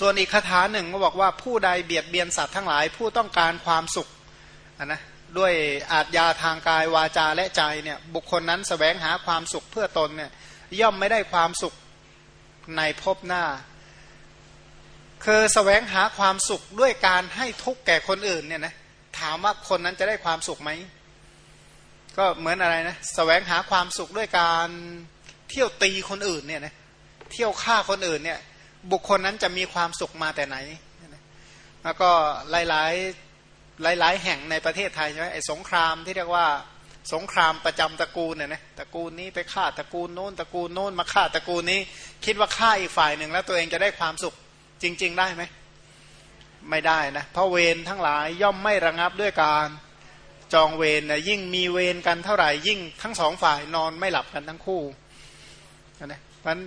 ส่วนอีกคาถาหนึ่งก็บอกว่าผู้ใดเบียดเบียนสัตว์ทั้งหลาย ผู้ต้องการความสุขนะด้วยอาจยาทางกายวาจาและใจเนี่ยบุคคลนั้นสแสวงหาความสุขเพื่อตนเนี่ยย่อมไม่ได้ความสุขในภพหน้า คือสแสวงหาความสุขด้วยการให้ทุกข์แก่คนอื่นเนี่ยนะถามว่าคนนั้นจะได้ความสุขไหมก็เหมือนอะไรนะสแสวงหาความสุขด้วยการเที่ยวตีคนอื่นเนี่ยนะเที่ยวฆ่าคนอื่นเนี่ย บุคคลนั้นจะมีความสุขมาแต่ไหน แล้วก็หลายๆหลายๆแห่งในประเทศไทยใช่ไหมไอ้สงครามที่เรียกว่าสงครามประจำตระกูลเนี่ยนะตระกูลนี้ไปฆ่าตระกูลโน้นตระกูลโน้นมาฆ่าตระกูลนี้ คิดว่าฆ่าอีกฝ่ายหนึ่งแล้วตัวเองจะได้ความสุขจริง ๆ ได้ไหมไม่ได้นะเพราะเวรทั้งหลายย่อมไม่ระงับด้วยการจองเวรนะยิ่งมีเวรกันเท่าไหร่ยิ่งทั้งสองฝ่ายนอนไม่หลับกันทั้งคู่นะมัน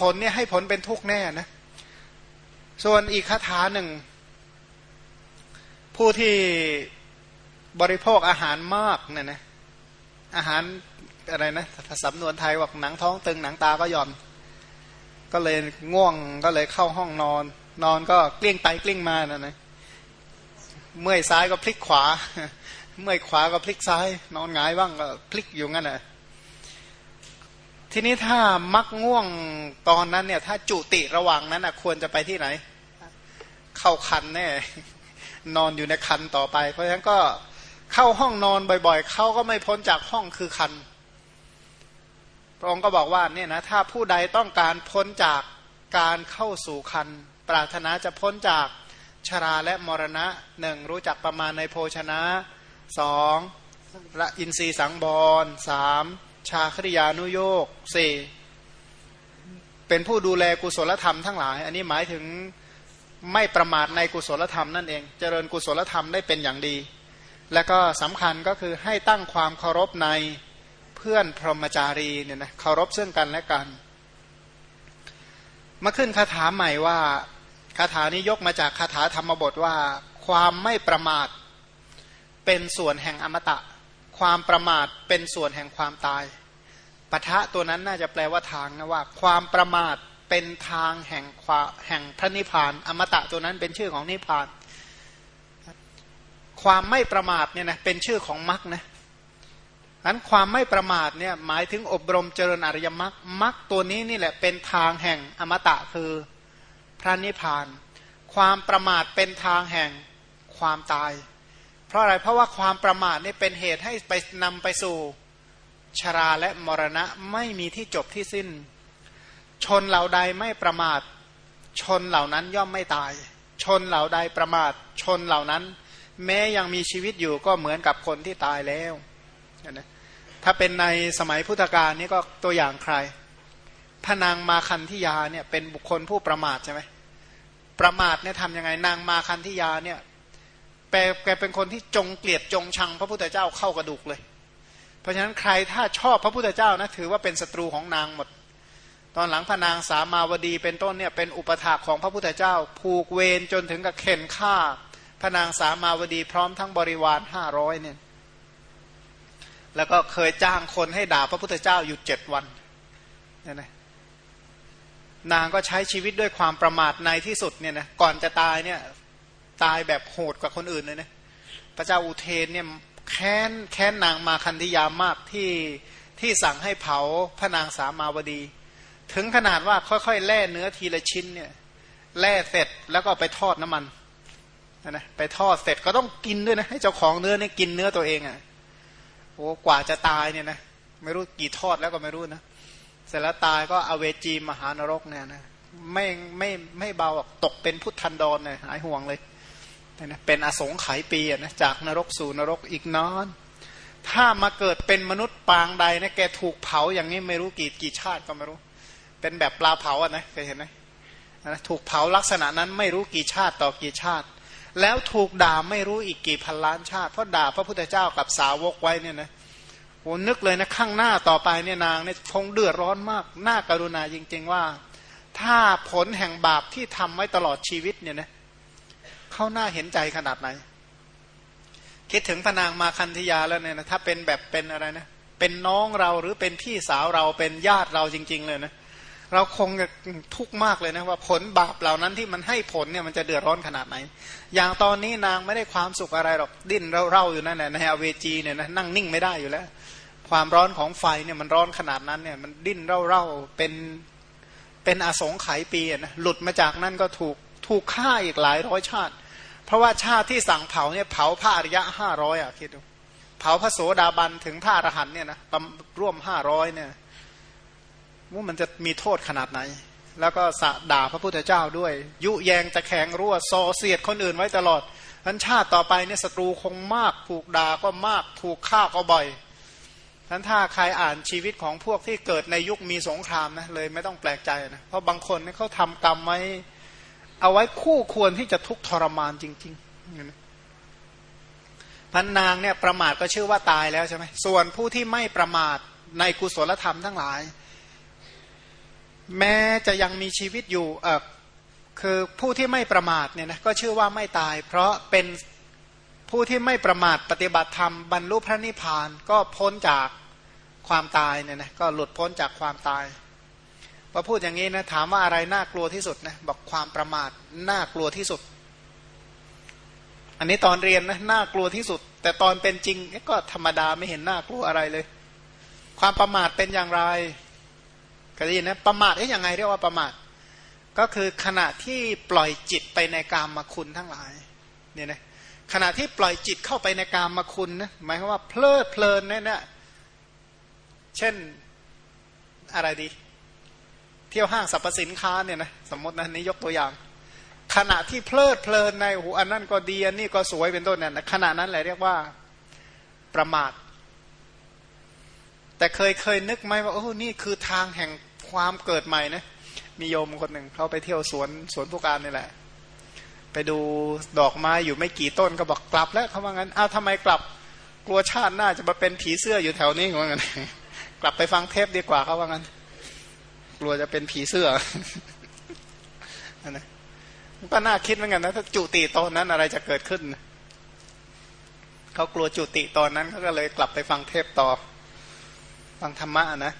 ผลเนี่ยให้ผลเป็นทุกข์แน่นะ ส่วนอีกคาถาหนึ่ง ผู้ที่บริโภคอาหารมากเนี่ยนะอาหารอะไรนะสำนวนไทยว่าหนังท้องตึงหนังตาก็ย่อนก็เลยง่วงก็เลยเข้าห้องนอน นอนก็กลิ้งไปกลิ้งมานะนะเมื่อยซ้ายก็พลิกขวา เมื่อยขวาก็พลิกซ้าย นอนหงายบ้างก็พลิกอยู่งั้นแหละ ทีนี้ถ้ามักง่วงตอนนั้นเนี่ย ถ้าจุติระหว่างนั้นควรจะไปที่ไหน เข้าคันแน่นอนอยู่ในคันต่อไป เพราะฉะนั้นก็เข้าห้องนอนบ่อยๆ เขาก็ไม่พ้นจากห้องคือคัน พระองค์ก็บอกว่าเนี่ยนะถ้าผู้ใดต้องการพ้นจากการเข้าสู่คัน ปรารถนาจะพ้นจากชราและมรณะหนึ่งรู้จักประมาณในโภชนะสองละอินทรีสังบรสาม ชาคริยานุโยกสี่เป็นผู้ดูแลกุศลธรรมทั้งหลาย อันนี้หมายถึงไม่ประมาทในกุศลธรรมนั่นเอง เจริญกุศลธรรมได้เป็นอย่างดี และก็สำคัญก็คือให้ตั้งความเคารพในเพื่อนพรหมจารีเนี่ยนะเคารพซึ่งกันและกันมาขึ้นคาถาใหม่ว่าคาถานี้ยกมาจากคาถาธรรมบทว่า ความไม่ประมาทเป็นส่วนแห่งอมตะ ความประมาทเป็นส่วนแห่งความตาย ปะทะตัวนั้นน่าจะแปลว่าทางนะว่า ความประมาทเป็นทางแห่งความแห่งพระนิพพาน อมตะตัวนั้นเป็นชื่อของนิพพาน ความไม่ประมาทเนี่ยนะเป็นชื่อของมรรคนะนั้นความไม่ประมาทเนี่ยหมายถึงอบรมเจริญอริยมรรคมรรคตัวนี้นี่แหละเป็นทางแห่งอมตะคือพระนิพพาน ความประมาทเป็นทางแห่งความตาย เพราะอะไรเพราะว่าความประมาทนี่เป็นเหตุให้ไปนำไปสู่ ชราและมรณะไม่มีที่จบที่สิ้น ชนเหล่าใดไม่ประมาท ชนเหล่านั้นย่อมไม่ตาย ชนเหล่าใดประมาท ชนเหล่านั้น แม้ยังมีชีวิตอยู่ก็เหมือนกับคนที่ตายแล้วนะถ้าเป็นในสมัยพุทธกาลนี่ก็ตัวอย่างใครพระนางมาคันธิยาเนี่ยเป็นบุคคลผู้ประมาทใช่ไหมประมาทเนี่ยทำยังไงนางมาคันธิยาเนี่ยแกแกเป็นคนที่จงเกลียดจงชังพระพุทธเจ้าเข้ากระดูกเลย เพราะฉะนั้นใครถ้าชอบพระพุทธเจ้านะถือว่าเป็นศัตรูของนางหมด ตอนหลังพระนางสามาวดีเป็นต้นเนี่ยเป็นอุปถากของพระพุทธเจ้า ผูกเวรจนถึงกับเข็นฆ่า พระนางสามาวดีพร้อมทั้งบริวารห้าร้อยเนี่ยแล้วก็เคยจ้างคนให้ด่าพระพุทธเจ้าอยู่เจ็ดวันเนี่ยนะนางก็ใช้ชีวิตด้วยความประมาทในที่สุดเนี่ยนะก่อนจะตายเนี่ยตายแบบโหดกว่าคนอื่นเลยนะพระเจ้าอุเทนเนี่ย แค้นแค้นนางมาคันธิยามากที่ที่สั่งให้เผาพระนางสามาวดี ถึงขนาดว่าค่อยๆ แล่เนื้อทีละชิ้นเนี่ยแล่เสร็จแล้วก็ไปทอดน้ำมันนะไปทอดเสร็จก็ต้องกินด้วยนะให้เจ้าของเนื้อเนี่ยกินเนื้อตัวเองอะ่ะโอ้กว่าจะตายเนี่ยนะไม่รู้กี่ทอดแล้วก็ไม่รู้นะเสร็จแล้วตายก็อเวจีมหานรกเนี่ยนะไม่ไม่ไม่เบาตกเป็นพุทธันดรเลยหายห่วงเลย นะเป็นอสงไขยปีนะจากนรกสู่นรกอีกนอน ถ้ามาเกิดเป็นมนุษย์ปางใดนะแกถูกเผาอย่างนี้ไม่รู้กี่กี่ชาติก็ไม่รู้ เป็นแบบปลาเผาอะนะเคยเห็นไหมนะถูกเผาลักษณะนั้นไม่รู้กี่ชาติต่อกี่ชาติ แล้วถูกด่าไม่รู้อีกกี่พันล้านชาติ เพราะด่าพระพุทธเจ้ากับสาวกไว้เนี่ยนะโหนึกเลยนะข้างหน้าต่อไปเนี่ยนางเนี่ยคงเดือดร้อนมากน่าการุณาจริง ๆ ว่า ถ้าผลแห่งบาปที่ทำไว้ตลอดชีวิตเนี่ยนะ เขาหน้าเห็นใจขนาดไหน คิดถึงพนางมาคันธยาแล้วเนี่ยนะถ้าเป็นแบบเป็นอะไรนะ เป็นน้องเราหรือเป็นพี่สาวเราเป็นญาติเราจริง ๆ เลยนะเราคงจะทุกข์มากเลยนะว่าผลบาปเหล่านั้นที่มันให้ผลเนี่ยมันจะเดือดร้อนขนาดไหน อย่างตอนนี้นางไม่ได้ความสุขอะไรหรอกดิ้นเร่าๆอยู่นั่นแหละในอเวจีเนี่ยนะนั่งนิ่งไม่ได้อยู่แล้ว ความร้อนของไฟเนี่ยมันร้อนขนาดนั้นเนี่ยมันดิ้นเร่าๆเป็นเป็นอสงไขยปีนะหลุดมาจากนั่นก็ถูกถูกฆ่าอีกหลายร้อยชาติ เพราะว่าชาติที่สั่งเผาเนี่ยเผาพระอริยะห้าร้อยอะคิดดูเผาพระโสดาบันถึงพระอรหันเนี่ยนะร่วมห้าร้อยเนี่ยว่ามันจะมีโทษขนาดไหน แล้วก็สะด่าพระพุทธเจ้าด้วย ยุแยงจะแข็งรั่วโซเสียดคนอื่นไว้ตลอดทันชาติต่อไปเนี่ยศัตรูคงมากถูกด่าก็มากถูกฆ่าก็บ่อยทันถ้าใครอ่านชีวิตของพวกที่เกิดในยุคมีสงครามนะเลยไม่ต้องแปลกใจนะเพราะบางคนเนี่ยเขาทำกรรมไว้ เอาไว้คู่ควรที่จะทุกข์ทรมานจริงๆพันนางเนี่ยประมาทก็ชื่อว่าตายแล้วใช่ไหมส่วนผู้ที่ไม่ประมาทในกุศลธรรมทั้งหลาย แม้จะยังมีชีวิตอยู่เออคือผู้ที่ไม่ประมาทเนี่ยนะก็ชื่อว่าไม่ตาย เพราะเป็นผู้ที่ไม่ประมาทปฏิบัติธรรมบรรลุพระนิพพานก็พ้นจากความตายเนี่ยนะก็หลุดพ้นจากความตาย พอพูดอย่างนี้นะถามว่าอะไรน่ากลัวที่สุดนะบอกความประมาทน่ากลัวที่สุด อันนี้ตอนเรียนนะน่ากลัวที่สุด แต่ตอนเป็นจริงก็ธรรมดาไม่เห็นน่ากลัวอะไรเลย ความประมาทเป็นอย่างไรก็ได้ยินนะประมาทได้ยังไงเรียกว่าประมาท ก็คือขณะที่ปล่อยจิตไปในกามมาคุณทั้งหลายเนี่ยนะขณะที่ปล่อยจิตเข้าไปในกามมาคุณนะหมายความว่าเพลิดเพลินเนี่ยเช่นอะไรดี เที่ยวห้างสรรพสินค้าเนี่ยนะสมมตินะนี่ยกตัวอย่าง ขณะที่เพลิดเพลินในหูอันนั้นก็ดีอันนี้ก็สวยเป็นต้นเนี่ยขณะนั้นแหละเรียกว่าประมาท แต่เคยเคยนึกไหมว่าโอ้นี่คือทางแห่งความเกิดใหม่นะมีโยมคนหนึ่งเขาไปเที่ยวสวนสวนผู้การนี่แหละ ไปดูดอกไม้อยู่ไม่กี่ต้นก็บอกกลับแล้วเขาว่างั้นอ้าวทำไมกลับกลัวชาติหน้าจะมาเป็นผีเสื้ออยู่แถวนี้เขาว่างั้นกลับไปฟังเทปดีกว่าเขาว่างั้น ลัวจะเป็นผีเสื้อนะก็น่าคิดเหมือนกันนะถ้าจุติตอนนั้นอะไรจะเกิดขึ้น เขากลัวจุติตอนนั้นเขาก็เลยกลับไปฟังเทปต่อ ฟังธรรมะนะ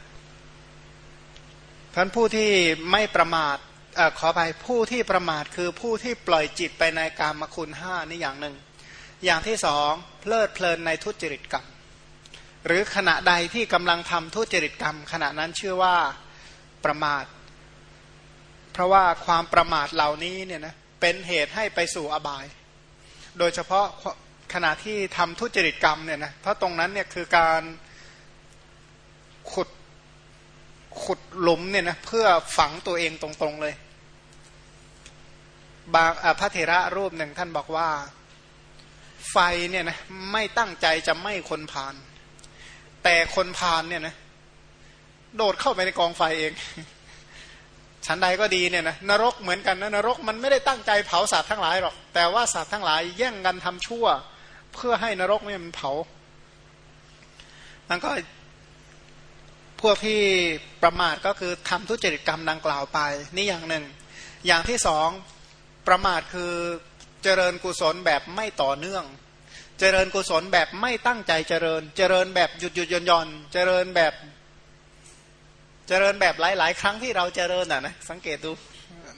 ท่านผู้ที่ไม่ประมาทอขอไปผู้ที่ประมาทคือผู้ที่ปล่อยจิตไปในกามคุณห้านี่อย่างหนึ่ง อย่างที่สองเพลิดเพลินในทุจริตกรรม หรือขณะใดที่กำลังทำทุจริตกรรม ขณะนั้นชื่อว่า ประมาท เพราะว่าความประมาทเหล่านี้เนี่ยนะเป็นเหตุให้ไปสู่อบาย โดยเฉพาะขณะที่ทำทุจริตกรรมเนี่ยนะเพราะตรงนั้นเนี่ยคือการขุดขุดหลุมเนี่ยนะเพื่อฝังตัวเองตรงๆเลย บางพระเถระรูปหนึ่งท่านบอกว่า ไฟเนี่ยนะไม่ตั้งใจจะไม่คนพาน แต่คนพานเนี่ยนะ โดดเข้าไปในกองไฟเองฉันใดก็ดีเนี่ยนะนรกเหมือนกันนะนรกมันไม่ได้ตั้งใจเผาสัตว์ทั้งหลายหรอก แต่ว่าสัตว์ทั้งหลายแย่งกันทำชั่ว เพื่อให้นรกเนี่ยมันเผามันก็พวกที่ประมาทก็คือทำทุจริตกรรมดังกล่าวไป นี่อย่างหนึ่ง อย่างที่สองประมาทคือเจริญกุศลแบบไม่ต่อเนื่อง เจริญกุศลแบบไม่ตั้งใจเจริญ เจริญแบบหยุดหยุดย่อนย่อนเจริญแบบ เจริญแบบหลาย ๆ ครั้งที่เราเจริญอะนะสังเกตดู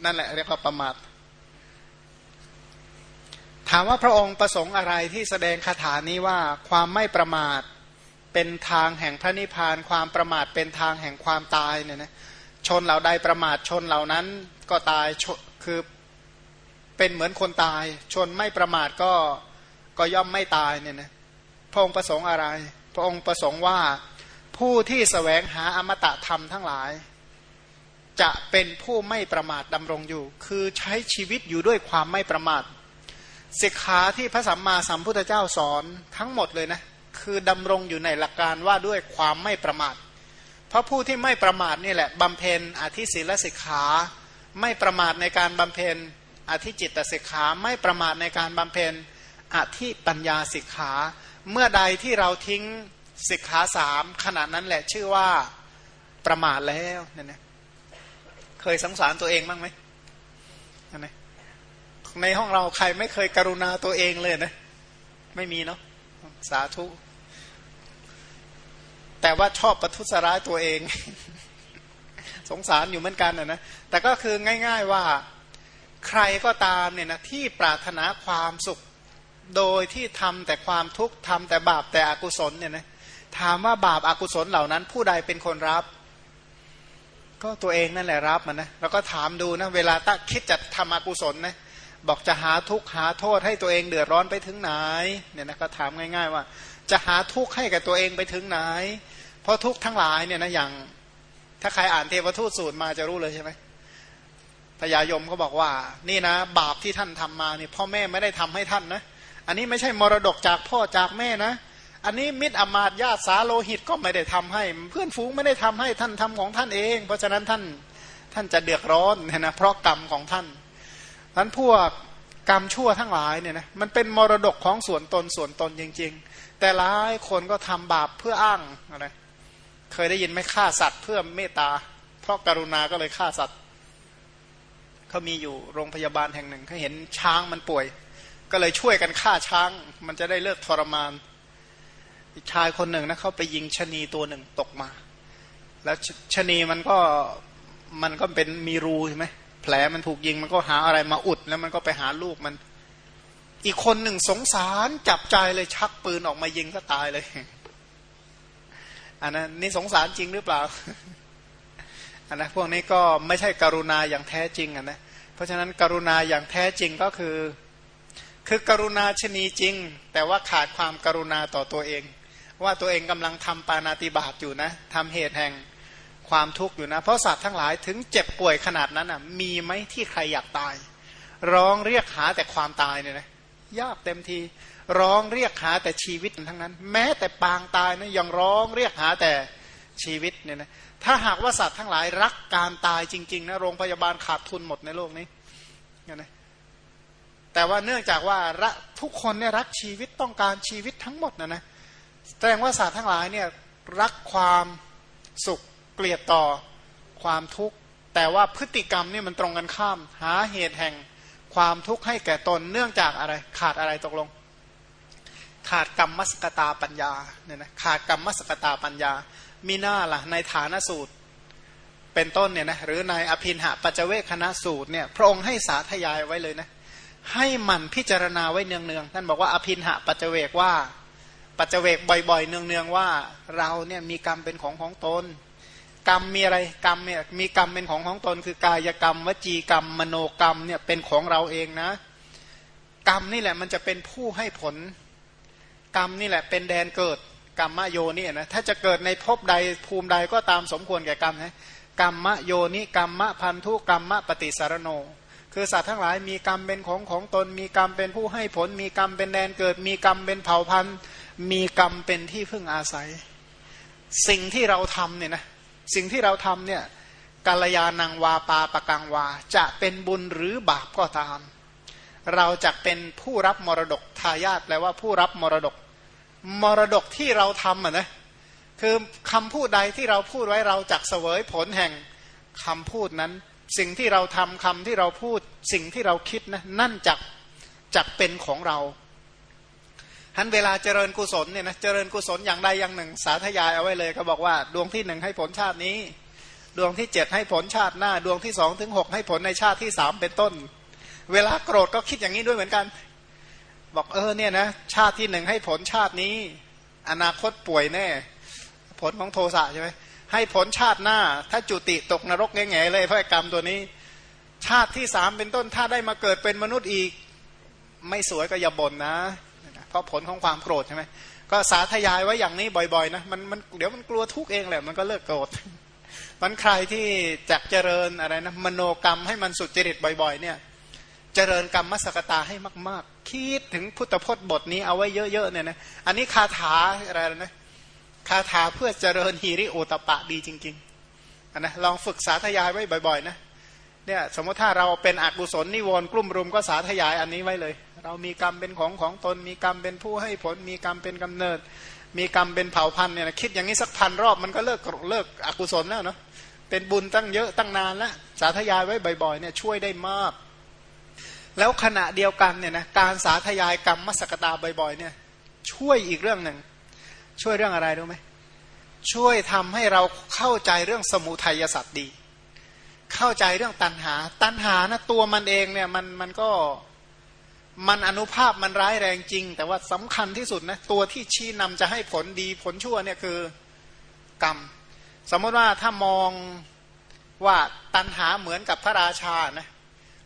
นั่นแหละเรียกว่าประมาทถามว่าพระองค์ประสงค์อะไรที่แสดงคาถานี้ว่าความไม่ประมาทเป็นทางแห่งพระนิพพาน ความประมาทเป็นทางแห่งความตายเนี่ยนะชนเหล่าใดประมาทชนเหล่านั้นก็ตายคือเป็นเหมือนคนตาย ชนไม่ประมาทก็ก็ย่อมไม่ตายเนี่ยนะพระองค์ประสงค์อะไร พระองค์ประสงค์ว่า ผู้ที่สแสวงหาอมตะธรรมทั้งหลาย จะเป็นผู้ไม่ประมาทดำรงอยู่ คือใช้ชีวิตอยู่ด้วยความไม่ประมาทสิกขาที่พระสัมมาสัมพุทธเจ้าสอนทั้งหมดเลยนะคือดำรงอยู่ในหลักการว่าด้วยความไม่ประมาท เพราะผู้ที่ไม่ประมาทนี่แหละบำเพ็ญอธิศีลสิกขา ไม่ประมาทในการบำเพ็ญอธิจิตสิกขาไม่ประมาทในการบำเพ็ญอธิปัญญาสิกขา เมื่อใดที่เราทิ้ง สิกขาสามขณะนั้นแหละชื่อว่าประมาทแล้วเนี่ยนะเคยสงสารตัวเองบ้างไหมนในห้องเราใครไม่เคยกรุณาตัวเองเลยนะ ไม่มีเนาะสาธุ แต่ว่าชอบประทุษร้ายตัวเอง สงสารอยู่เหมือนกันนะนะแต่ก็คือง่าย ๆว่าใครก็ตามเนี่ยนะที่ปรารถนาความสุขโดยที่ทำแต่ความทุกข์ทำแต่บาปแต่อกุศลเนี่ยนะ ถามว่าบาปอากุศลเหล่านั้น ผู้ใดเป็นคนรับ ก็ตัวเองนั่นแหละรับมันนะแล้วก็ถามดูนะเวลาตั้งคิดจะทำอกุศลนะบอกจะหาทุกข์หาโทษให้ตัวเองเดือดร้อนไปถึงไหนเนี่ยนะก็ถามง่ายๆว่า จะหาทุกข์ให้กับตัวเองไปถึงไหน เพราะทุกข์ทั้งหลายเนี่ยนะอย่าง ถ้าใครอ่านเทวทูตสูตรมาจะรู้เลยใช่ไหมพญายมก็บอกว่า นี่นะ บาปที่ท่านทำมาเนี่ยพ่อแม่ไม่ได้ทำให้ท่านนะ อันนี้ไม่ใช่มรดกจากพ่อจากแม่นะ อันนี้มิตรอมาตญาติสาโลหิตก็ไม่ได้ทำให้ เพื่อนฝูงไม่ได้ทำให้ท่านทำของท่านเอง เพราะฉะนั้นท่านท่านจะเดือดร้อนนะนะเพราะกรรมของท่านนั้นพวกกรรมชั่วทั้งหลายเนี่ยนะมันเป็นมรดกของส่วนตนส่วนตนจริง ๆ แต่หลายคนก็ทำบาปเพื่ออ้างอะไรเคยได้ยินไหมฆ่าสัตว์เพื่อเมตตา เพราะกรุณาก็เลยฆ่าสัตว์เขามีอยู่โรงพยาบาลแห่งหนึ่งเขาเห็นช้างมันป่วย ก็เลยช่วยกันฆ่าช้าง มันจะได้เลิกทรมาน ชายคนหนึ่งนะเขาไปยิงชนีตัวหนึ่งตกมา แล้วชนีมันก็มันก็เป็นมีรูใช่ไหมแผลมันถูกยิงมันก็หาอะไรมาอุดแล้วมันก็ไปหาลูกมัน อีกคนหนึ่งสงสารจับใจเลยชักปืนออกมายิงก็ตายเลยอันนั้นนี่สงสารจริงหรือเปล่าอันนะพวกนี้ก็ไม่ใช่กรุณาอย่างแท้จริงอะนะเพราะฉะนั้นกรุณาอย่างแท้จริงก็คือ คือกรุณาชนีจริง แต่ว่าขาดความกรุณาต่อตัวเอง ว่าตัวเองกำลังทำปานาติบาตอยู่นะทำเหตุแห่งความทุกข์อยู่นะ เพราะสัตว์ทั้งหลายถึงเจ็บป่วยขนาดนั้นอะมีไหมที่ใครอยากตาย ร้องเรียกหาแต่ความตายเนี่ยนะยากเต็มที ร้องเรียกหาแต่ชีวิตทั้งนั้น แม้แต่ปางตายนะยังร้องเรียกหาแต่ชีวิตเนี่ยนะถ้าหากว่าสัตว์ทั้งหลายรักการตายจริงๆนะโรงพยาบาลขาดทุนหมดในโลกนี้นะแต่ว่าเนื่องจากว่าทุกคนเนี่ยรักชีวิตต้องการชีวิตทั้งหมดนะนะ แสดงว่าสัตว์ทั้งหลายเนี่ยรักความสุขเกลียดต่อความทุกข์แต่ว่าพฤติกรรมนี่มันตรงกันข้าม หาเหตุแห่งความทุกข์ให้แก่ตนเนื่องจากอะไรขาดอะไรตกลง ขาดกรรมมสกตาปัญญาเนี่ยนะขาดกรรมมสกตาปัญญา มีหน้าละ่ะในฐานสูตรเป็นต้นเนี่ยนะหรือในอภินหะปัจเวคณะสูตรเนี่ยพระองค์ให้สาธยายไว้เลยนะให้มันพิจารณาไว้เนืองๆท่านบอกว่าอภินหะปัจเวกว่า ปัจเวกบ่อยๆ เนืองๆว่าเราเนี่ยมีกรรมเป็นของของตน กรรมมีอะไรกรรมเนี่ยมีกรรมเป็นของของตน คือกายกรรม วจีกรรม มโนกรรมเนี่ยเป็นของเราเองนะ กรรมนี่แหละมันจะเป็นผู้ให้ผล กรรมนี่แหละเป็นแดนเกิดกรรมโยนี่นะถ้าจะเกิดในภพใดภูมิใดก็ตามสมควรแก่กรรมนะกรรมโยนิกรรมพันธุกรรมปฏิสารโน คือสัตว์ทั้งหลายมีกรรมเป็นของของตน มีกรรมเป็นผู้ให้ผล มีกรรมเป็นแดนเกิด มีกรรมเป็นเผ่าพันธุ์ มีกรรมเป็นที่พึ่งอาศัย สิ่งที่เราทำเนี่ยนะสิ่งที่เราทำเนี่ยกาลยานังวาปาปะกังวา จะเป็นบุญหรือบาปก็ตาม เราจะเป็นผู้รับมรดกทายาทแปลว่าผู้รับมรดก มรดกที่เราทำอะนะคือคำพูดใดที่เราพูดไว้เราจักเสวยผลแห่งคำพูดนั้น สิ่งที่เราทำคำที่เราพูดสิ่งที่เราคิดนะนั่นจักจักเป็นของเราทันเวลาเจริญกุศลเนี่ยนะเจริญกุศลอย่างใดอย่างหนึ่ง สาธยายเอาไว้เลยก็บอกว่า ดวงที่หนึ่งให้ผลชาตินี้ ดวงที่เจ็ดให้ผลชาติหน้า ดวงที่สองถึงหกให้ผลในชาติที่สามเป็นต้น เวลาโกรธก็คิดอย่างนี้ด้วยเหมือนกัน บอกเออเนี่ยนะชาติที่หนึ่งให้ผลชาตินี้ อนาคตป่วยแน่ ผลของโทสะใช่ไหม ให้ผลชาติหน้า ถ้าจุติตกนรกแง่ๆเลยเพราะกรรมตัวนี้ ชาติที่สามเป็นต้นถ้าได้มาเกิดเป็นมนุษย์อีก ไม่สวยก็อย่าบ่นนะ เพราะผลของความโกรธใช่ไหมก็สาธยายไว้อย่างนี้บ่อยๆนะมันมันเดี๋ยวมันกลัวทุกเองแหละมันก็เลิกโกรธมันใครที่จักเจริญอะไรนะมโนกรรมให้มันสุจริตบ่อยๆ เนี่ยเจริญกรรมมสกตาให้มาก ๆ คิดถึงพุทธพจน์บทนี้เอาไว้เยอะ ๆ เนี่ยนะ อันนี้คาถาอะไรนะ คาถาเพื่อเจริญฮีริโอตปะดีจริงๆนนะลองฝึกสาธยายไว้บ่อยๆนะเนี่ยสมมติถ้าเราเป็นอกุศลนิวรณ์กลุ่มรุมก็สาธยายอันนี้ไว้เลย เรามีกรรมเป็นของของตน มีกรรมเป็นผู้ให้ผล มีกรรมเป็นกำเนิด มีกรรมเป็นเผ่าพันธุ์เนี่ยคิดอย่างนี้สักพันรอบมันก็เลิกเลิกอกุศลแล้วเนาะเป็นบุญตั้งเยอะตั้งนานแล้วสาธยายไว้บ่อยๆเนี่ยช่วยได้มาก แล้วขณะเดียวกันเนี่ยนะการสาธยายกรรมมสกตาบ่อยๆเนี่ยช่วยอีกเรื่องหนึ่ง ช่วยเรื่องอะไรรู้ไหมช่วยทำให้เราเข้าใจเรื่องสมุทัยสัตว์ดี เข้าใจเรื่องตัณหา ตัณหานะตัวมันเองเนี่ยมันมันก็มันอนุภาพมันร้ายแรงจริง แต่ว่าสำคัญที่สุดนะตัวที่ชี้นำจะให้ผลดีผลชั่วเนี่ยคือกรรม สมมติว่าถ้ามองว่าตัณหาเหมือนกับพระราชานะ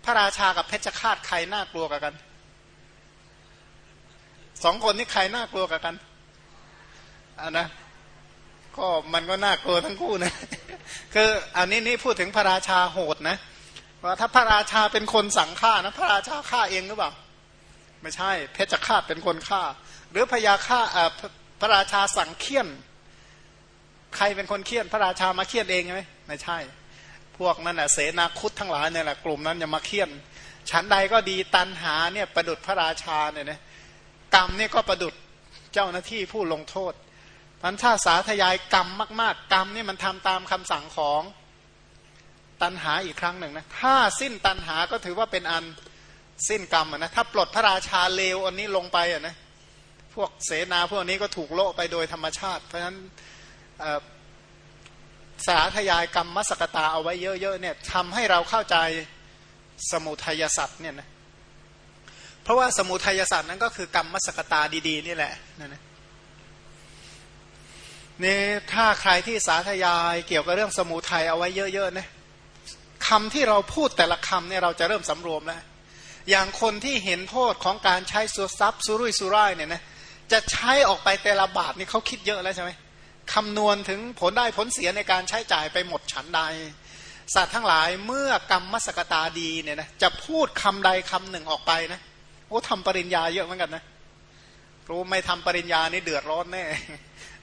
พระราชากับเพชฌฆาตใครน่ากลัวกัน สองคนนี้ใครน่ากลัวกัน อ่านะก็มันก็น่ากลัวทั้งคู่นะ คืออันนี้นี่พูดถึงพระราชาโหดนะว่าถ้าพระราชาเป็นคนสั่งฆ่านะ พระราชาฆ่าเองหรือเปล่า ไม่ใช่ เพชฌฆาตเป็นคนฆ่า หรือพญาฆ่าพระราชาสั่งเคี่ยน ใครเป็นคนเคี่ยน พระราชามาเคี่ยนเองไหมไม่ใช่ พวกนั้นน่ะเสนาคุดทั้งหลายเนี่ยแหละกลุ่มนั้นจะมาเคี่ยนชั้นใดก็ดีตันหาเนี่ยประดุดพระราชาเนี่ยนะกรรมเนี่ยก็ประดุดเจ้าหน้าที่ผู้ลงโทษ พันธาสาธยายกรรมมาก ๆ กรรมนี่มันทำตามคำสั่งของตันหาอีกครั้งหนึ่งนะถ้าสิ้นตันหาก็ถือว่าเป็นอันสิ้นกรรมนะถ้าปลดพระราชาเลวอันนี้ลงไปอะนะพวกเสนาพวกนี้ก็ถูกโละไปโดยธรรมชาติ เพราะฉะนั้นสาธยายกรรมมสกตาเอาไว้เยอะๆเนี่ยทำให้เราเข้าใจสมุทัยสัตว์เนี่ยนะเพราะว่าสมุทัยสัตว์นั้นก็คือกรรมมสกตาดีๆนี่แหละนั่นนะ นี่ถ้าใครที่สาธยายเกี่ยวกับเรื่องสมุทัยเอาไว้เยอะๆนะคำที่เราพูดแต่ละคำเนี่ยเราจะเริ่มสำรวมแล้ว อย่างคนที่เห็นโทษของการใช้สุทรัพย์สุรุ่ยสุร่ายเนี่ยนะจะใช้ออกไปแต่ละบาทนี่เขาคิดเยอะแล้วใช่ไหมคำนวณถึงผลได้ผลเสียในการใช้จ่ายไปหมดฉันใด สัตว์ทั้งหลายเมื่อกรรมมสกตาดีเนี่ยนะจะพูดคำใดคำหนึ่งออกไปนะโอ้ทำปริญญาเยอะเหมือนกันนะรู้ไม่ทำปริญญานี่เดือดร้อนแน่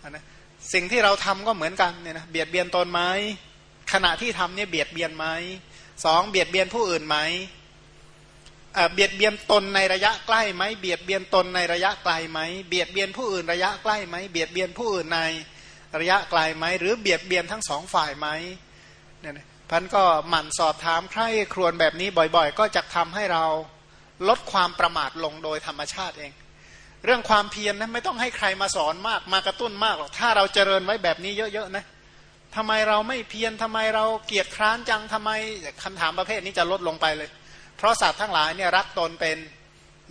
นะ สิ่งที่เราทำก็เหมือนกันเนี่ยนะเบียดเบียนตนไหมขณะที่ทำเนี่ยเบียดเบียนไหมสองเบียดเบียนผู้อื่นไหมเบียดเบียนตนในระยะใกล้ไหมเบียดเบียนตนในระยะไกลไหมเบียดเบียนผู้อื่นระยะใกล้ไหมเบียดเบียนผู้อื่นในระยะไกลไหมหรือเบียดเบียนทั้งสองฝ่ายไหมเนี่ยพันก็หมั่นสอบถามใคร่ครวญแบบนี้บ่อยๆ ก็จะทำให้เราลดความประมาทลงโดยธรรมชาติเอง เรื่องความเพียรนะไม่ต้องให้ใครมาสอนมากมากระตุ้นมากหรอกถ้าเราเจริญไว้แบบนี้เยอะๆนะทำไมเราไม่เพียรทำไมเราเกียจคร้านจังทำไมคำถามประเภทนี้จะลดลงไปเลย เพราะสัตว์ทั้งหลายเนี่ยรักตนเป็น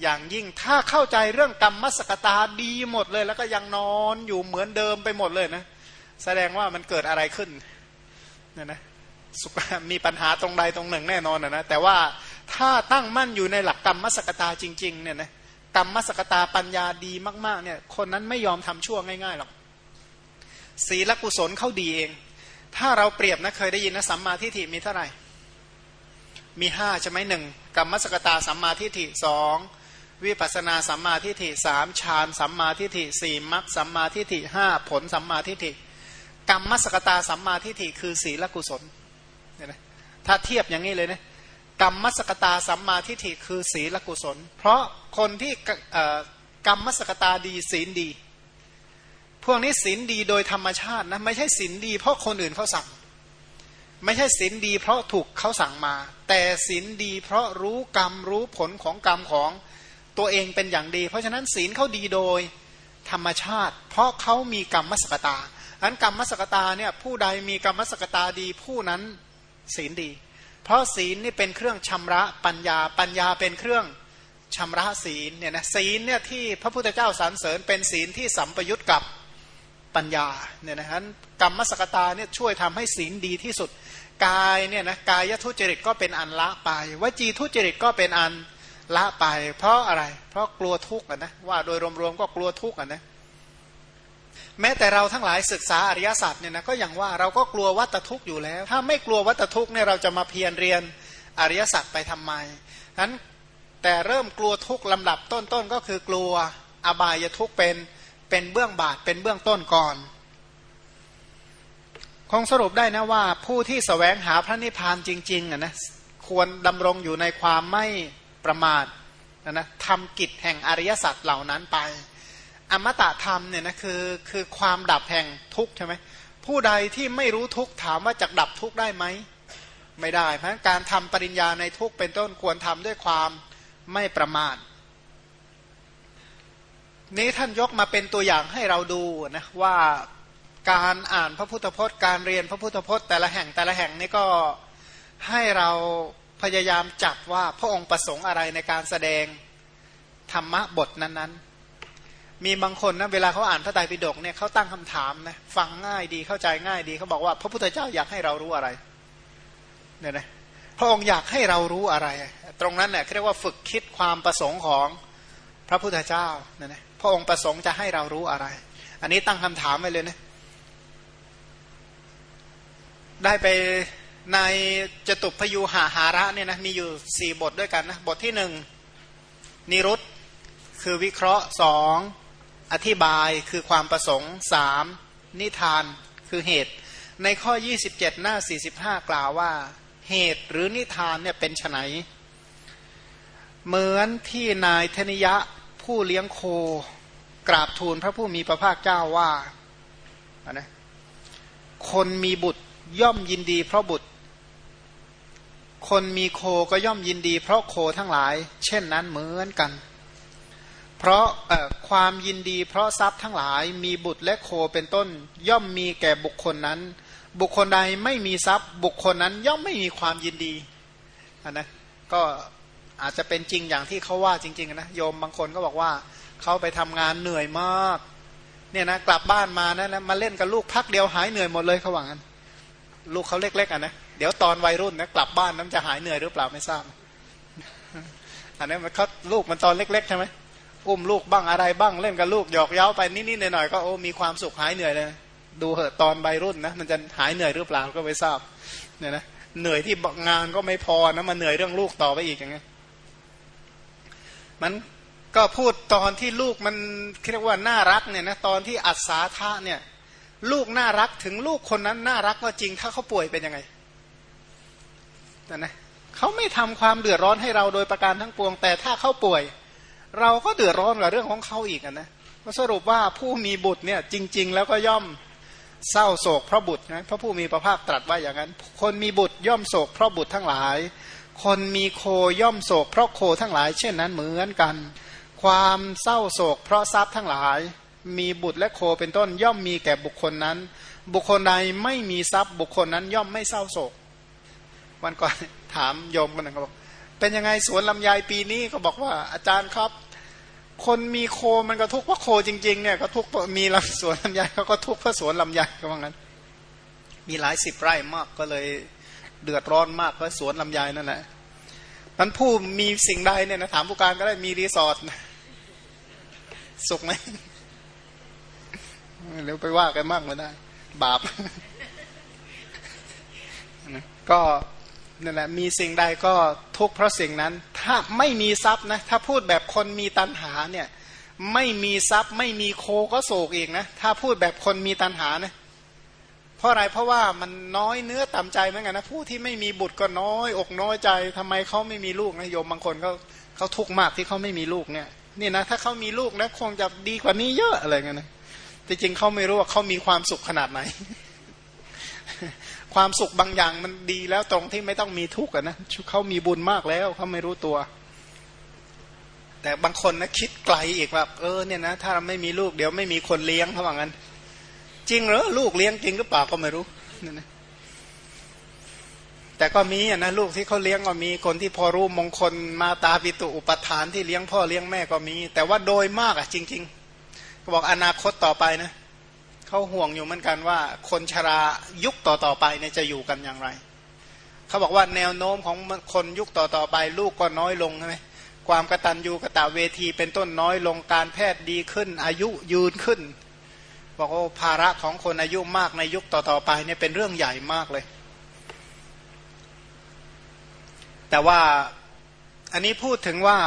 อย่างยิ่งถ้าเข้าใจเรื่องกรรมมสกตาดีหมดเลย แล้วก็ยังนอนอยู่เหมือนเดิมไปหมดเลยนะ แสดงว่ามันเกิดอะไรขึ้นเนี่ยนะมีปัญหาตรงใดตรงหนึ่งแน่นอนนะแต่ว่าถ้าตั้งมั่นอยู่ในหลักกรรมมสกตาจริง ๆ เนี่ยนะ กรรมมสกตาปัญญาดีมากๆเนี่ยคนนั้นไม่ยอมทำชั่วง่ายๆหรอกศีลกุศลเขาดีเอง ถ้าเราเปรียบนะเคยได้ยินนะสัมมาทิฏฐิมีเท่าไหร่ มีห้าใช่ไหมหนึ่งกรรมสกตาสัมมาทิฏฐิสองวิปัสนาสัมมาทิฏฐิสามฌานสัมมาทิฏฐิสี่มรรคสัมมาทิฏฐิห้าผลสัมมาทิฏฐิกรรมสกตาสัมมาทิฏฐิคือศีลกุศลเนี่ยนะถ้าเทียบอย่างนี้เลยนะ กรรมสกตาสัมมาทิฏฐิคือศีลกุศล เพราะคนที่กรรมสกตาดีศีลดี พวกนี้ศีลดีโดยธรรมชาตินะไม่ใช่ศีลดี เพราะคนอื่นเขาสั่ง ไม่ใช่ศีลดี เพราะถูกเขาสั่งมา แต่ศีลดี เพราะรู้กรรมรู้ผลของกรรมของตัวเองเป็นอย่างดี เพราะฉะนั้นศีลเขาดีโดยธรรมชาติ เพราะเขามีกรรมมสกตาอันกรรมมสกตาเนี่ยผู้ใดมีกรรมมสกตาดีผู้นั้นศีลดี เพราะศีลนี่เป็นเครื่องชำระปัญญา ปัญญาเป็นเครื่องชำระศีลเนี่ยนะศีลเนี่ยที่พระพุทธเจ้าสรรเสริญเป็นศีลที่สัมปยุตกับปัญญาเนี่ยนะฮะกรรมมสกตาเนี่ยช่วยทำให้ศีลดีที่สุด กายเนี่ยนะกายทุจริตก็เป็นอันละไปวจีทุจริตก็เป็นอันละไป เพราะอะไร เพราะกลัวทุกข์นะว่าโดยรวมๆก็กลัวทุกข์นะ แม้แต่เราทั้งหลายศึกษาอริยสัจเนี่ยนะก็อย่างว่าเราก็กลัววัตทุกข์อยู่แล้ว ถ้าไม่กลัววัตทุกข์เนี่ยเราจะมาเพียรเรียนอริยสัจไปทำไมนั้นแต่เริ่มกลัวทุกข์ลำดับต้นๆก็คือกลัวอบายทุกข์เป็นเป็นเบื้องบาทเป็นเบื้องต้นก่อน คงสรุปได้นะว่าผู้ที่สแสวงหาพระนิพพานจริงๆนะควรดำรงอยู่ในความไม่ประมาทนะนะทำกิจแห่งอริยสัจเหล่านั้นไป อมตะธรรมเนี่ยนะคือคือความดับแห่งทุกข์ใช่ไหมผู้ใดที่ไม่รู้ทุกข์ถามว่าจะดับทุกข์ได้ไหมไม่ได้ เพราะการทำปริญญาในทุกข์เป็นต้นควรทำด้วยความไม่ประมาทนี้ท่านยกมาเป็นตัวอย่างให้เราดูนะว่าการอ่านพระพุทธพจน์ การเรียนพระพุทธพจน์แต่ละแห่งแต่ละแห่งนี่ก็ให้เราพยายามจับว่าพระองค์ประสงค์อะไรในการแสดงธรรมะบทนั้นๆ มีบางคนนะเวลาเขาอ่านพระไตรปิฎกเนี่ยเขาตั้งคำถามนะฟังง่ายดีเข้าใจง่ายดีเขาบอกว่า พระพุทธเจ้าอยากให้เรารู้อะไรเนี่ยนะพระองค์อยากให้เรารู้อะไร ตรงนั้นเนี่ยเรียกว่าฝึกคิดความประสงค์ของพระพุทธเจ้าเนี่ยนะพระองค์ประสงค์จะให้เรารู้อะไร อันนี้ตั้งคำถามไว้เลยนะได้ไปในจตุพยูหาหาระเนี่ยนะมีอยู่สี่บทด้วยกันนะบทที่หนึ่งนิรุตคือวิเคราะห์สอง อธิบายคือความประสงค์สามนิทานคือเหตุ ในข้อ 27 หน้า 45 กล่าวว่า เหตุหรือนิทานเนี่ยเป็นไนเหมือนที่นายธนิยะผู้เลี้ยงโค กราบทูลพระผู้มีพระภาคเจ้าว่านะคนมีบุตรย่อมยินดีเพราะบุตร คนมีโคก็ย่อมยินดีเพราะโคทั้งหลาย เช่นนั้นเหมือนกัน เพราะความยินดีเพราะทรัพย์ทั้งหลายมีบุตรและโคเป็นต้น ย่อมมีแก่บุคคลนั้น บุคคลใดไม่มีทรัพย์ บุคคลนั้นย่อมไม่มีความยินดีนนะก็อาจจะเป็นจริงอย่างที่เขาว่าจริงๆนะโยมบางคนก็บอกว่าเขาไปทำงานเหนื่อยมากเนี่ยนะกลับบ้านมานะนะมาเล่นกับลูกพักเดียวหายเหนื่อยหมดเลยเขาว่างั้นลูกเขาเล็กๆอะนะเดี๋ยวตอนวัยรุ่นนะกลับบ้านนั้นจะหายเหนื่อยหรือเปล่าไม่ทราบอันนี้มันเขาลูกมันตอนเล็กๆใช่ไหม อุ้มลูกบ้างอะไรบ้างเล่นกับลูกหยอกเย้าไปนิดๆหน่อยๆก็โอ้มีความสุขหายเหนื่อยเลย ดูเหอะตอนวัยรุ่นนะมันจะหายเหนื่อยหรือเปล่าก็ไม่ทราบเนี่ยนะเหนื่อยที่งานก็ไม่พอนะมาเหนื่อยเรื่องลูกต่อไปอีกอย่างเงี้ยมันก็พูดตอนที่ลูกมันเรียกว่าน่ารักเนี่ยนะตอนที่อัศาธาเนี่ยลูกน่ารักถึงลูกคนนั้นน่ารักก็จริงถ้าเขาป่วยเป็นยังไงนะเขาไม่ทำความเดือดร้อนให้เราโดยประการทั้งปวง แต่ถ้าเขาป่วย เราก็เดือดร้อนกับเรื่องของเขาอีกนะสรุปว่าผู้มีบุตรเนี่ยจริง ๆ แล้วก็ย่อมเศร้าโศกเพราะบุตรนะพระผู้มีพระภาคตรัสว่าอย่างนั้น คนมีบุตรย่อมโศกเพราะบุตรทั้งหลาย คนมีโคย่อมโศกเพราะโคทั้งหลาย เช่นนั้นเหมือนกัน ความเศร้าโศกเพราะทรัพย์ทั้งหลาย มีบุตรและโคเป็นต้นย่อมมีแก่บุคคลนั้น บุคคลใดไม่มีทรัพย์ บุคคลนั้นย่อมไม่เศร้าโศก วันก่อนถามโยมคนหนึ่งเขาบอกเป็นยังไงสวนลำไยปีนี้ก็บอกว่าอาจารย์ครับ คนมีโคมันก็ทุกข์เพราะโคจริงๆเนี่ยก็ทุกข์มีลำสวนลำไยเขาก็ทุกข์เพราะสวนลำไยก็ว่างั้น มีหลายสิบไร่มากก็เลยเดือดร้อนมากเพราะสวนลำไยนั่นแหละมันผู้มีสิ่งใดเนี่ยนะถามผู้การก็ได้มีรีสอร์ทสุขไหมเดี๋ยวไปว่ากันมากมาได้ บาปก็ นั่นแหละมีสิ่งใดก็ทุกเพราะสิ่งนั้น ถ้าไม่มีทรัพย์นะถ้าพูดแบบคนมีตัณหาเนี่ยไม่มีทรัพย์ไม่มีโคก็โศกอีกนะถ้าพูดแบบคนมีตัณหานะเพราะอะไรเพราะว่ามันน้อยเนื้อต่ำใจเหมือนกันนะผู้ที่ไม่มีบุตรก็น้อย อกน้อยใจทำไมเขาไม่มีลูกนะโยมบางคนเขาเขาทุกข์มากที่เขาไม่มีลูกเนี่ยนี่นะถ้าเขามีลูกนะคงจะดีกว่านี้เยอะอะไรเงี้ยนะจริงเขาไม่รู้ว่าเขามีความสุขขนาดไหน ความสุขบางอย่างมันดีแล้วตรงที่ไม่ต้องมีทุกข์นะเขามีบุญมากแล้วเขาไม่รู้ตัว แต่บางคนนะคิดไกลอีกว่าเออเนี่ยนะถ้าเราไม่มีลูกเดี๋ยวไม่มีคนเลี้ยงเขาว่างั้น จริงเหรอลูกเลี้ยงจริงหรือเปล่าก็ไม่รู้นั่นนะแต่ก็มีนะลูกที่เขาเลี้ยงก็มีคนที่พอรู้มงคลมาตาปิตุอุปทานที่เลี้ยงพ่อเลี้ยงแม่ก็มี แต่ว่าโดยมากอะ จริง ๆ บอกอนาคตต่อไปนะ เขาห่วงอยู่เหมือนกันว่า คนชรายุคต่อๆไปเนี่ยจะอยู่กันอย่างไร เขาบอกว่าแนวโน้มของคนยุคต่อๆไป ลูกก็น้อยลงใช่ไหมความกระตันยูกระตะเวทีเป็นต้นน้อยลงการแพทย์ดีขึ้น อายุยืนขึ้น บอกว่าภาระของคนอายุมากในยุคต่อๆไปเนี่ยเป็นเรื่องใหญ่มากเลย แต่ว่าอันนี้พูดถึงว่า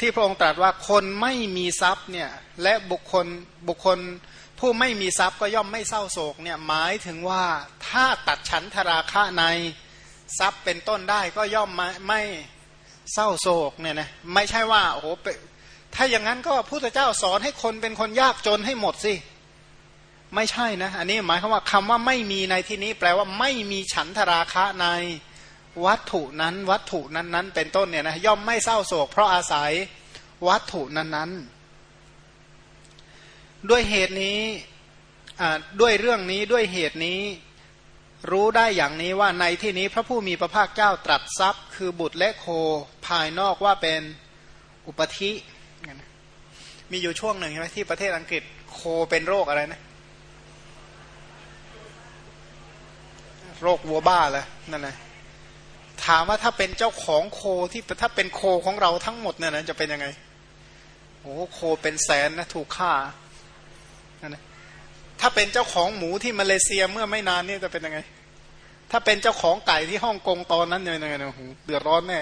ที่พระองค์ตรัสว่าคนไม่มีทรัพย์เนี่ยและบุคคลบุคคล ผู้ไม่มีทรัพย์ก็ย่อมไม่เศร้าโศกเนี่ยหมายถึงว่าถ้าตัดฉันทราคะในทรัพย์เป็นต้นได้ก็ย่อมไม่ไมเศร้าโศกเนี่ยนะไม่ใช่ว่าโอ้โหถ้าอย่างนั้นก็พุทธเจ้าสอนให้คนเป็นคนยากจนให้หมดสิไม่ใช่นะอันนี้หมายความว่าคำว่าไม่มีในที่นี้แปลว่าไม่มีฉันทราคะในวัตถุนั้น วัตถุนั้นนั้นเป็นต้นเนี่ยนะย่อมไม่เศร้าโศก เพราะอาศัยวัตถุนั้นนั้น ด้วยเหตุนี้ด้วยเรื่องนี้ด้วยเหตุนี้รู้ได้อย่างนี้ว่าในที่นี้พระผู้มีพระภาคเจ้าตรัสซับคือบุตรและโคภายนอกว่าเป็นอุปธิ มีอยู่ช่วงหนึ่งใช่ไหมที่ประเทศอังกฤษโคเป็นโรคอะไรนะ โรควัวบ้าเลยนั่นแหละถามว่าถ้าเป็นเจ้าของโคที่ถ้าเป็นโคของเราทั้งหมดเนี่ยนะจะเป็นยังไงโอ้โคเป็นแสนนะถูกฆ่า ถ้าเป็นเจ้าของหมูที่มาเลเซียเมื่อไม่นานนี่จะเป็นยังไง ถ้าเป็นเจ้าของไก่ที่ฮ่องกงตอนนั้นเนี่ยยังไงโอ้โหเดือดร้อนแน่